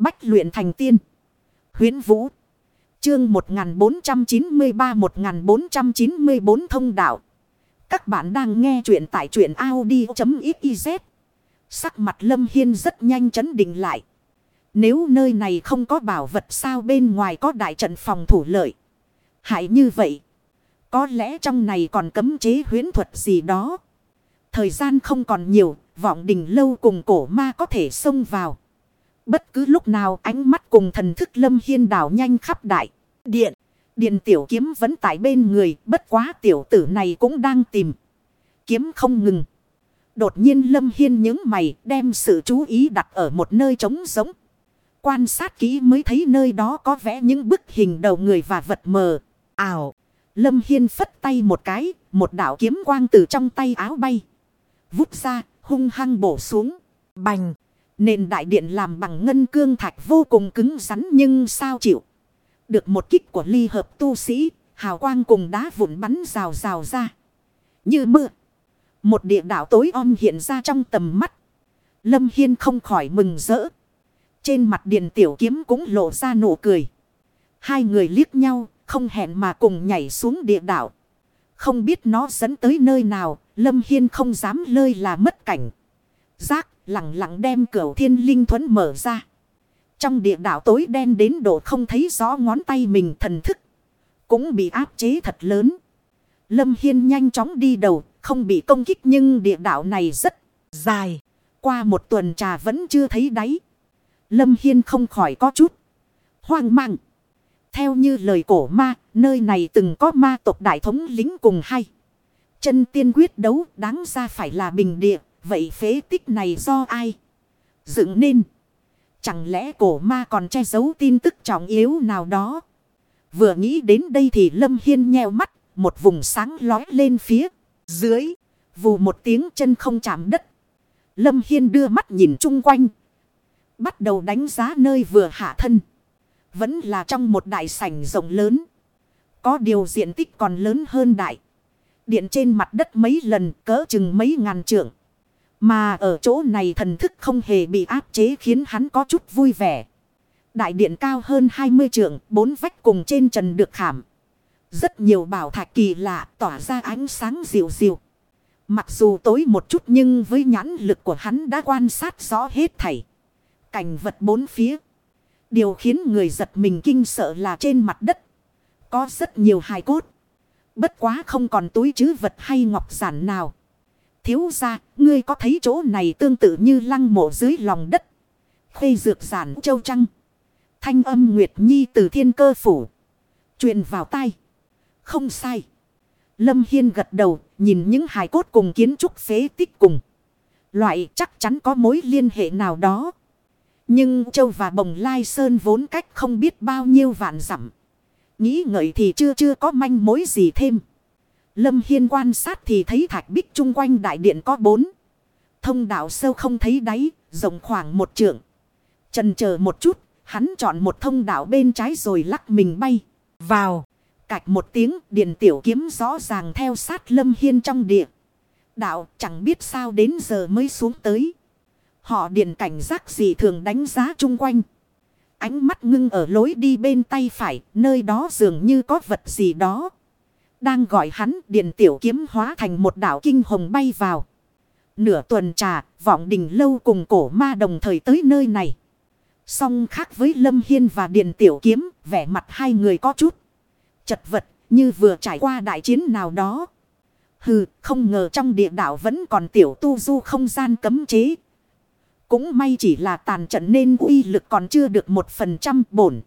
Bách luyện thành tiên. Huyến Vũ. Chương 1493-1494 thông đạo. Các bạn đang nghe truyện tại truyện Audi.xyz. Sắc mặt Lâm Hiên rất nhanh chấn định lại. Nếu nơi này không có bảo vật sao bên ngoài có đại trận phòng thủ lợi. Hại như vậy. Có lẽ trong này còn cấm chế huyến thuật gì đó. Thời gian không còn nhiều, vọng đình lâu cùng cổ ma có thể xông vào. Bất cứ lúc nào ánh mắt cùng thần thức lâm hiên đảo nhanh khắp đại. Điện, điện tiểu kiếm vẫn tại bên người, bất quá tiểu tử này cũng đang tìm. Kiếm không ngừng. Đột nhiên lâm hiên những mày đem sự chú ý đặt ở một nơi trống giống. Quan sát kỹ mới thấy nơi đó có vẽ những bức hình đầu người và vật mờ. Ảo. Lâm Hiên phất tay một cái. Một đạo kiếm quang từ trong tay áo bay. Vút ra hung hăng bổ xuống. Bành. Nền đại điện làm bằng ngân cương thạch vô cùng cứng rắn nhưng sao chịu. Được một kích của ly hợp tu sĩ. Hào quang cùng đá vụn bắn rào rào ra. Như mưa. Một địa đảo tối om hiện ra trong tầm mắt. Lâm Hiên không khỏi mừng rỡ. Trên mặt điện tiểu kiếm cũng lộ ra nụ cười. Hai người liếc nhau, không hẹn mà cùng nhảy xuống địa đảo. Không biết nó dẫn tới nơi nào, Lâm Hiên không dám lơi là mất cảnh. Giác, lặng lặng đem cửa thiên linh thuẫn mở ra. Trong địa đảo tối đen đến độ không thấy rõ ngón tay mình thần thức. Cũng bị áp chế thật lớn. Lâm Hiên nhanh chóng đi đầu, không bị công kích nhưng địa đảo này rất dài. Qua một tuần trà vẫn chưa thấy đáy. Lâm Hiên không khỏi có chút. Hoang mang. Theo như lời cổ ma, nơi này từng có ma tộc đại thống lính cùng hay. Chân tiên quyết đấu đáng ra phải là bình địa. Vậy phế tích này do ai? Dựng nên. Chẳng lẽ cổ ma còn che giấu tin tức trọng yếu nào đó? Vừa nghĩ đến đây thì Lâm Hiên nheo mắt. Một vùng sáng lói lên phía dưới. Vù một tiếng chân không chạm đất. Lâm Hiên đưa mắt nhìn chung quanh. Bắt đầu đánh giá nơi vừa hạ thân. Vẫn là trong một đại sảnh rộng lớn. Có điều diện tích còn lớn hơn đại. Điện trên mặt đất mấy lần cỡ chừng mấy ngàn trượng. Mà ở chỗ này thần thức không hề bị áp chế khiến hắn có chút vui vẻ. Đại điện cao hơn 20 trượng, bốn vách cùng trên trần được khảm. Rất nhiều bảo thạch kỳ lạ tỏa ra ánh sáng dịu dịu. Mặc dù tối một chút nhưng với nhãn lực của hắn đã quan sát rõ hết thảy. Cảnh vật bốn phía. Điều khiến người giật mình kinh sợ là trên mặt đất. Có rất nhiều hài cốt. Bất quá không còn túi chứ vật hay ngọc giản nào. Thiếu ra, ngươi có thấy chỗ này tương tự như lăng mộ dưới lòng đất. Khê dược giản châu trăng. Thanh âm Nguyệt Nhi từ thiên cơ phủ. truyền vào tay. Không sai. Lâm Hiên gật đầu, nhìn những hài cốt cùng kiến trúc phế tích cùng. Loại chắc chắn có mối liên hệ nào đó. Nhưng Châu và Bồng Lai Sơn vốn cách không biết bao nhiêu vạn dặm. Nghĩ ngợi thì chưa chưa có manh mối gì thêm. Lâm Hiên quan sát thì thấy thạch bích chung quanh đại điện có bốn. Thông đạo sâu không thấy đáy, rộng khoảng một trượng. Trần chờ một chút, hắn chọn một thông đạo bên trái rồi lắc mình bay. Vào, cạch một tiếng điện tiểu kiếm rõ ràng theo sát Lâm Hiên trong địa. Đạo chẳng biết sao đến giờ mới xuống tới. Họ điện cảnh giác gì thường đánh giá chung quanh. Ánh mắt ngưng ở lối đi bên tay phải, nơi đó dường như có vật gì đó. Đang gọi hắn điện tiểu kiếm hóa thành một đảo kinh hồng bay vào. Nửa tuần trà, vọng đình lâu cùng cổ ma đồng thời tới nơi này. Song khác với Lâm Hiên và điện tiểu kiếm, vẻ mặt hai người có chút. Chật vật, như vừa trải qua đại chiến nào đó. Hừ, không ngờ trong địa đảo vẫn còn tiểu tu du không gian cấm chế, cũng may chỉ là tàn trận nên uy lực còn chưa được một phần trăm bổn.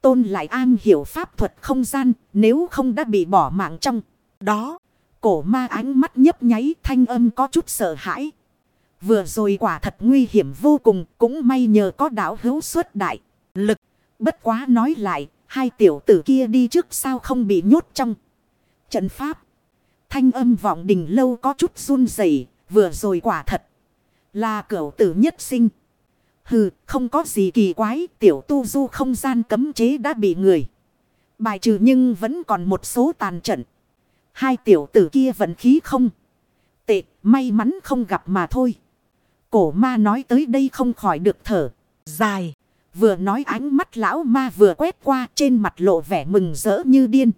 Tôn lại an hiểu pháp thuật không gian nếu không đã bị bỏ mạng trong. Đó, cổ ma ánh mắt nhấp nháy thanh âm có chút sợ hãi. Vừa rồi quả thật nguy hiểm vô cùng cũng may nhờ có đảo hữu xuất đại. Lực, bất quá nói lại, hai tiểu tử kia đi trước sao không bị nhốt trong. Trận pháp, thanh âm vọng đình lâu có chút run rẩy vừa rồi quả thật. Là cửu tử nhất sinh. Hừ, không có gì kỳ quái, tiểu tu du không gian cấm chế đã bị người. Bài trừ nhưng vẫn còn một số tàn trận. Hai tiểu tử kia vận khí không. Tệ, may mắn không gặp mà thôi. Cổ ma nói tới đây không khỏi được thở. Dài. Vừa nói ánh mắt lão ma vừa quét qua trên mặt lộ vẻ mừng rỡ như điên.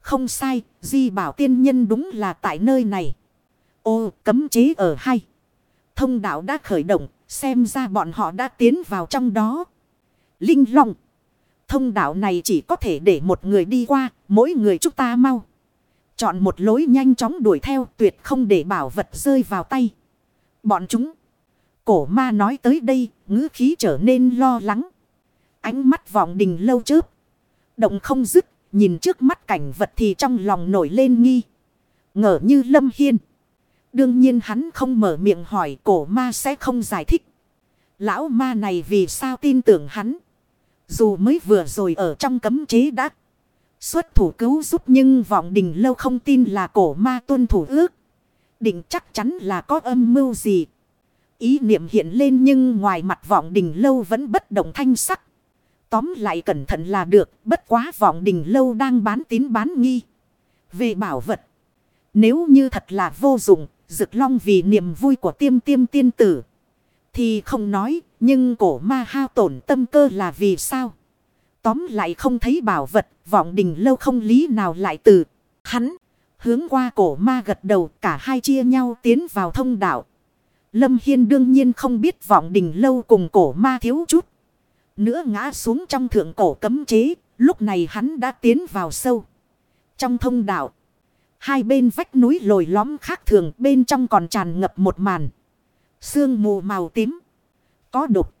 Không sai, di bảo tiên nhân đúng là tại nơi này. Ô, cấm chế ở hay. Thông đạo đã khởi động, xem ra bọn họ đã tiến vào trong đó. Linh Long. Thông đạo này chỉ có thể để một người đi qua, mỗi người chúng ta mau. Chọn một lối nhanh chóng đuổi theo tuyệt không để bảo vật rơi vào tay. Bọn chúng. Cổ ma nói tới đây, ngữ khí trở nên lo lắng. Ánh mắt vọng đình lâu chớp. Động không dứt, nhìn trước mắt cảnh vật thì trong lòng nổi lên nghi. Ngờ như lâm hiên. Đương nhiên hắn không mở miệng hỏi cổ ma sẽ không giải thích. Lão ma này vì sao tin tưởng hắn. Dù mới vừa rồi ở trong cấm chế đã xuất thủ cứu giúp nhưng vọng đình lâu không tin là cổ ma tuân thủ ước. Định chắc chắn là có âm mưu gì. Ý niệm hiện lên nhưng ngoài mặt vọng đình lâu vẫn bất động thanh sắc. Tóm lại cẩn thận là được, bất quá vọng đình lâu đang bán tín bán nghi. Về bảo vật, nếu như thật là vô dụng, rực long vì niềm vui của tiêm tiêm tiên tử. Thì không nói, nhưng cổ ma hao tổn tâm cơ là vì sao? Tóm lại không thấy bảo vật, vọng đình lâu không lý nào lại từ. Hắn, hướng qua cổ ma gật đầu, cả hai chia nhau tiến vào thông đạo. Lâm Hiên đương nhiên không biết vọng đình lâu cùng cổ ma thiếu chút. Nữa ngã xuống trong thượng cổ cấm chế, lúc này hắn đã tiến vào sâu. Trong thông đạo, hai bên vách núi lồi lõm khác thường bên trong còn tràn ngập một màn. Sương mù màu tím, có đục.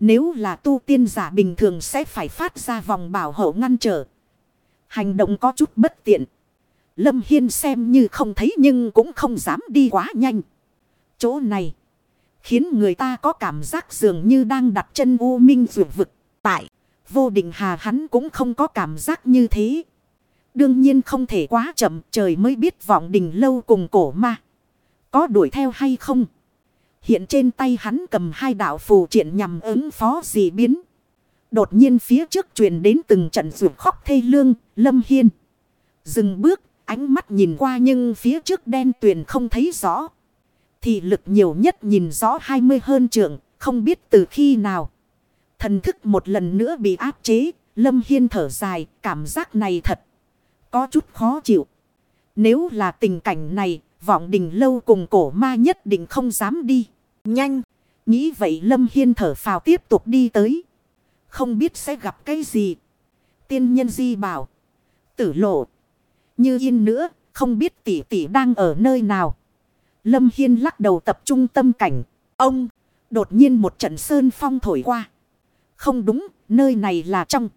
Nếu là tu tiên giả bình thường sẽ phải phát ra vòng bảo hộ ngăn trở. Hành động có chút bất tiện. Lâm Hiên xem như không thấy nhưng cũng không dám đi quá nhanh. Chỗ này khiến người ta có cảm giác dường như đang đặt chân u minh rượu vực. Tại vô định hà hắn cũng không có cảm giác như thế. Đương nhiên không thể quá chậm trời mới biết vọng đình lâu cùng cổ ma. Có đuổi theo hay không? Hiện trên tay hắn cầm hai đạo phù triện nhằm ứng phó gì biến. Đột nhiên phía trước truyền đến từng trận ruột khóc thê lương, lâm hiên. Dừng bước, ánh mắt nhìn qua nhưng phía trước đen tuyền không thấy rõ. Thì lực nhiều nhất nhìn rõ 20 hơn trượng, không biết từ khi nào. Thần thức một lần nữa bị áp chế, lâm hiên thở dài, cảm giác này thật. Có chút khó chịu. Nếu là tình cảnh này, vọng đình lâu cùng cổ ma nhất định không dám đi. Nhanh! Nghĩ vậy Lâm Hiên thở phào tiếp tục đi tới. Không biết sẽ gặp cái gì. Tiên nhân di bảo. Tử lộ. Như yên nữa, không biết tỷ tỷ đang ở nơi nào. Lâm Hiên lắc đầu tập trung tâm cảnh. Ông, đột nhiên một trận sơn phong thổi qua. Không đúng, nơi này là trong.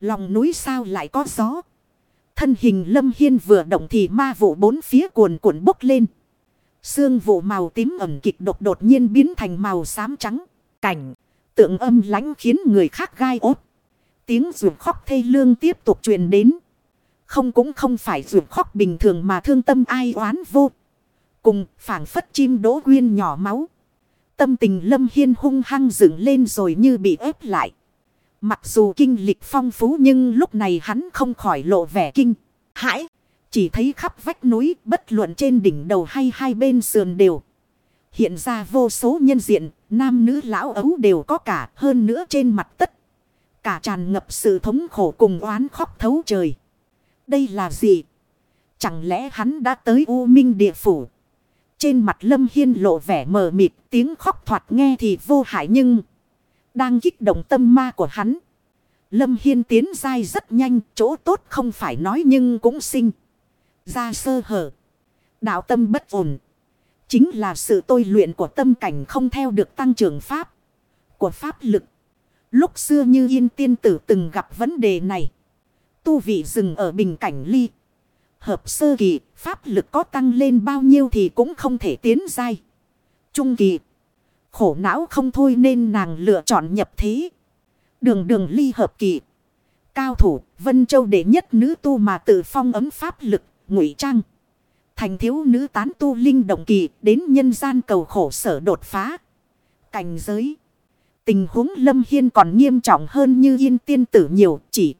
Lòng núi sao lại có gió. Thân hình Lâm Hiên vừa động thì ma vụ bốn phía cuồn cuộn bốc lên. Sương vụ màu tím ẩm kịch đột đột nhiên biến thành màu xám trắng. Cảnh, tượng âm lãnh khiến người khác gai ốt. Tiếng ruột khóc thê lương tiếp tục truyền đến. Không cũng không phải ruột khóc bình thường mà thương tâm ai oán vô. Cùng phảng phất chim đỗ quyên nhỏ máu. Tâm tình lâm hiên hung hăng dựng lên rồi như bị ép lại. Mặc dù kinh lịch phong phú nhưng lúc này hắn không khỏi lộ vẻ kinh. Hãi! Chỉ thấy khắp vách núi bất luận trên đỉnh đầu hay hai bên sườn đều. Hiện ra vô số nhân diện, nam nữ lão ấu đều có cả hơn nữa trên mặt tất. Cả tràn ngập sự thống khổ cùng oán khóc thấu trời. Đây là gì? Chẳng lẽ hắn đã tới U Minh địa phủ? Trên mặt Lâm Hiên lộ vẻ mờ mịt, tiếng khóc thoạt nghe thì vô hại nhưng đang kích động tâm ma của hắn. Lâm Hiên tiến dai rất nhanh, chỗ tốt không phải nói nhưng cũng sinh. Ra sơ hở. Đạo tâm bất ổn. Chính là sự tôi luyện của tâm cảnh không theo được tăng trưởng pháp. Của pháp lực. Lúc xưa như yên tiên tử từng gặp vấn đề này. Tu vị dừng ở bình cảnh ly. Hợp sơ kỳ, pháp lực có tăng lên bao nhiêu thì cũng không thể tiến dai. Trung kỳ. Khổ não không thôi nên nàng lựa chọn nhập thế. Đường đường ly hợp kỳ. Cao thủ, Vân Châu đệ nhất nữ tu mà tự phong ấm pháp lực, ngụy trang. Thành thiếu nữ tán tu linh động kỳ đến nhân gian cầu khổ sở đột phá. Cảnh giới. Tình huống lâm hiên còn nghiêm trọng hơn như yên tiên tử nhiều chỉ.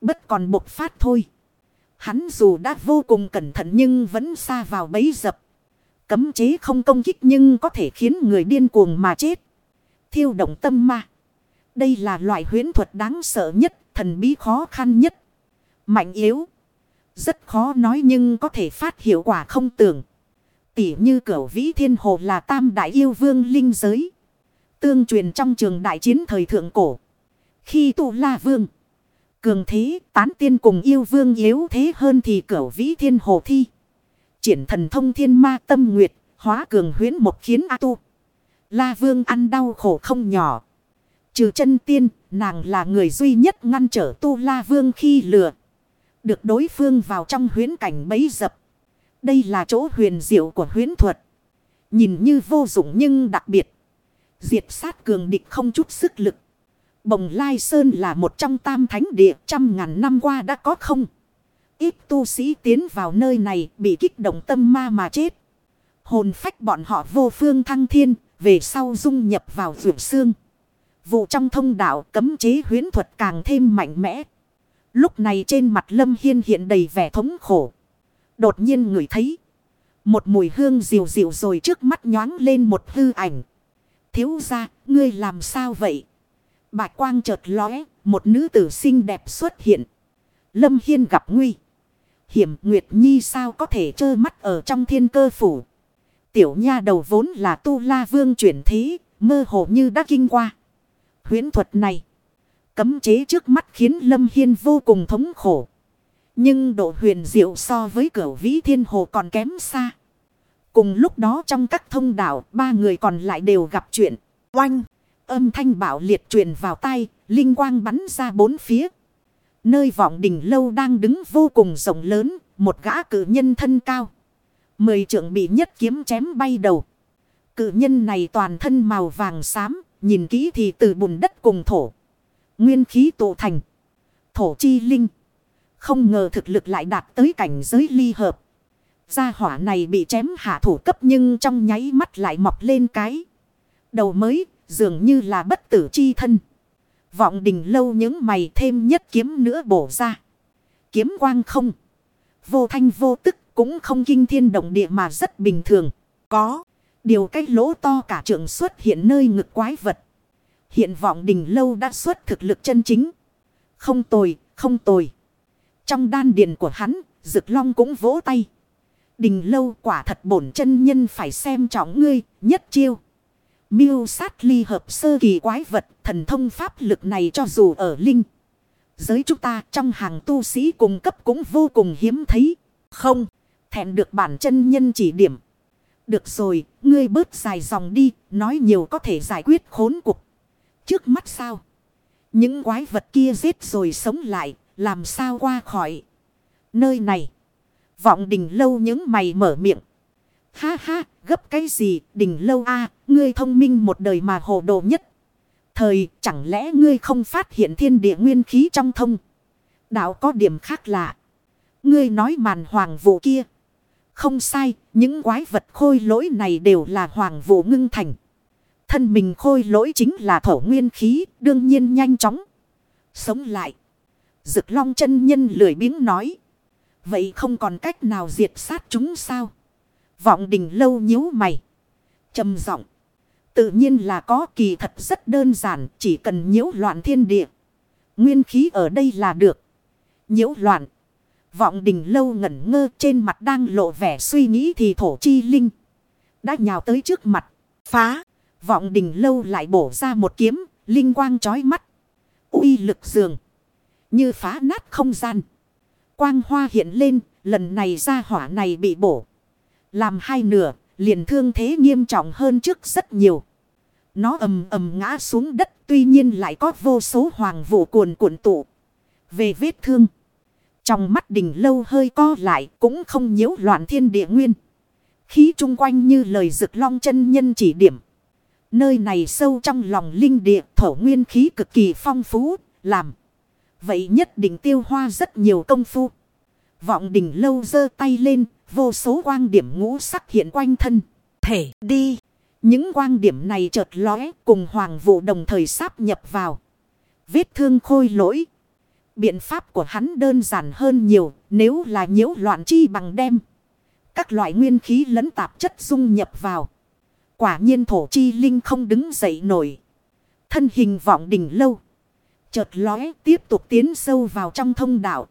Bất còn bộc phát thôi. Hắn dù đã vô cùng cẩn thận nhưng vẫn xa vào bấy dập. Cấm chế không công kích nhưng có thể khiến người điên cuồng mà chết. Thiêu động tâm ma. Đây là loại huyễn thuật đáng sợ nhất, thần bí khó khăn nhất. Mạnh yếu. Rất khó nói nhưng có thể phát hiệu quả không tưởng. Tỉ như cửu vĩ thiên hồ là tam đại yêu vương linh giới. Tương truyền trong trường đại chiến thời thượng cổ. Khi tụ la vương. Cường thế tán tiên cùng yêu vương yếu thế hơn thì cửu vĩ thiên hồ thi. Triển thần thông thiên ma tâm nguyệt. Hóa cường huyến một khiến A tu. La vương ăn đau khổ không nhỏ. Trừ chân tiên, nàng là người duy nhất ngăn trở tu la vương khi lừa. Được đối phương vào trong huyến cảnh bấy dập. Đây là chỗ huyền diệu của huyến thuật. Nhìn như vô dụng nhưng đặc biệt. Diệt sát cường địch không chút sức lực. Bồng Lai Sơn là một trong tam thánh địa trăm ngàn năm qua đã có không. Ít tu sĩ tiến vào nơi này bị kích động tâm ma mà chết. Hồn phách bọn họ vô phương thăng thiên, về sau dung nhập vào vượt xương. Vụ trong thông đạo cấm chế huyến thuật càng thêm mạnh mẽ. Lúc này trên mặt Lâm Hiên hiện đầy vẻ thống khổ. Đột nhiên người thấy. Một mùi hương dịu dịu rồi trước mắt nhoáng lên một hư ảnh. Thiếu ra, ngươi làm sao vậy? Bạch quang chợt lóe, một nữ tử xinh đẹp xuất hiện. Lâm Hiên gặp nguy. Hiểm Nguyệt Nhi sao có thể trơ mắt ở trong thiên cơ phủ. Tiểu nha đầu vốn là tu la vương chuyển thế, mơ hồ như đã kinh qua. Huyễn thuật này. Cấm chế trước mắt khiến Lâm Hiên vô cùng thống khổ. Nhưng độ huyền diệu so với cửa vĩ thiên hồ còn kém xa. Cùng lúc đó trong các thông đạo, ba người còn lại đều gặp chuyện. Oanh! Âm thanh bảo liệt truyền vào tay, linh quang bắn ra bốn phía. Nơi vọng đỉnh lâu đang đứng vô cùng rộng lớn, một gã cử nhân thân cao. Mười trưởng bị nhất kiếm chém bay đầu. Cự nhân này toàn thân màu vàng xám, nhìn kỹ thì từ bùn đất cùng thổ. Nguyên khí tụ thành. Thổ chi linh. Không ngờ thực lực lại đạt tới cảnh giới ly hợp. Gia hỏa này bị chém hạ thủ cấp nhưng trong nháy mắt lại mọc lên cái. Đầu mới, dường như là bất tử chi thân. Vọng đình lâu những mày thêm nhất kiếm nữa bổ ra. Kiếm quang không. Vô thanh vô tức cũng không kinh thiên động địa mà rất bình thường. Có. Điều cái lỗ to cả trường xuất hiện nơi ngực quái vật. Hiện vọng đình lâu đã xuất thực lực chân chính. Không tồi, không tồi. Trong đan điền của hắn, Dực Long cũng vỗ tay. Đình lâu quả thật bổn chân nhân phải xem trọng ngươi, nhất chiêu. Miêu sát ly hợp sơ kỳ quái vật, thần thông pháp lực này cho dù ở linh. Giới chúng ta trong hàng tu sĩ cùng cấp cũng vô cùng hiếm thấy. Không, thẹn được bản chân nhân chỉ điểm. Được rồi, ngươi bớt dài dòng đi, nói nhiều có thể giải quyết khốn cuộc Trước mắt sao? Những quái vật kia giết rồi sống lại, làm sao qua khỏi nơi này. Vọng đình lâu những mày mở miệng. Ha ha, gấp cái gì, đình lâu a ngươi thông minh một đời mà hồ đồ nhất. Thời, chẳng lẽ ngươi không phát hiện thiên địa nguyên khí trong thông? Đạo có điểm khác lạ. Ngươi nói màn hoàng vụ kia. Không sai, những quái vật khôi lỗi này đều là hoàng vụ ngưng thành. Thân mình khôi lỗi chính là thổ nguyên khí, đương nhiên nhanh chóng. Sống lại. Dực long chân nhân lười biếng nói. Vậy không còn cách nào diệt sát chúng sao? Vọng đình lâu nhíu mày. trầm giọng Tự nhiên là có kỳ thật rất đơn giản, chỉ cần nhiễu loạn thiên địa. Nguyên khí ở đây là được. Nhiễu loạn. Vọng đình lâu ngẩn ngơ trên mặt đang lộ vẻ suy nghĩ thì thổ chi linh. Đã nhào tới trước mặt. Phá. Vọng đình lâu lại bổ ra một kiếm. Linh quang chói mắt. uy lực dường. Như phá nát không gian. Quang hoa hiện lên. Lần này ra hỏa này bị bổ. Làm hai nửa. Liền thương thế nghiêm trọng hơn trước rất nhiều. Nó ầm ầm ngã xuống đất. Tuy nhiên lại có vô số hoàng vụ cuồn cuộn tụ. Về vết thương. Trong mắt đỉnh lâu hơi co lại cũng không nhiễu loạn thiên địa nguyên. Khí chung quanh như lời rực long chân nhân chỉ điểm. Nơi này sâu trong lòng linh địa thổ nguyên khí cực kỳ phong phú, làm. Vậy nhất định tiêu hoa rất nhiều công phu. Vọng đỉnh lâu giơ tay lên, vô số quang điểm ngũ sắc hiện quanh thân. Thể đi. Những quang điểm này chợt lóe cùng hoàng vụ đồng thời sáp nhập vào. Vết thương khôi lỗi. Biện pháp của hắn đơn giản hơn nhiều nếu là nhiễu loạn chi bằng đem. Các loại nguyên khí lẫn tạp chất dung nhập vào. Quả nhiên thổ chi linh không đứng dậy nổi. Thân hình vọng đỉnh lâu. Chợt lóe tiếp tục tiến sâu vào trong thông đạo.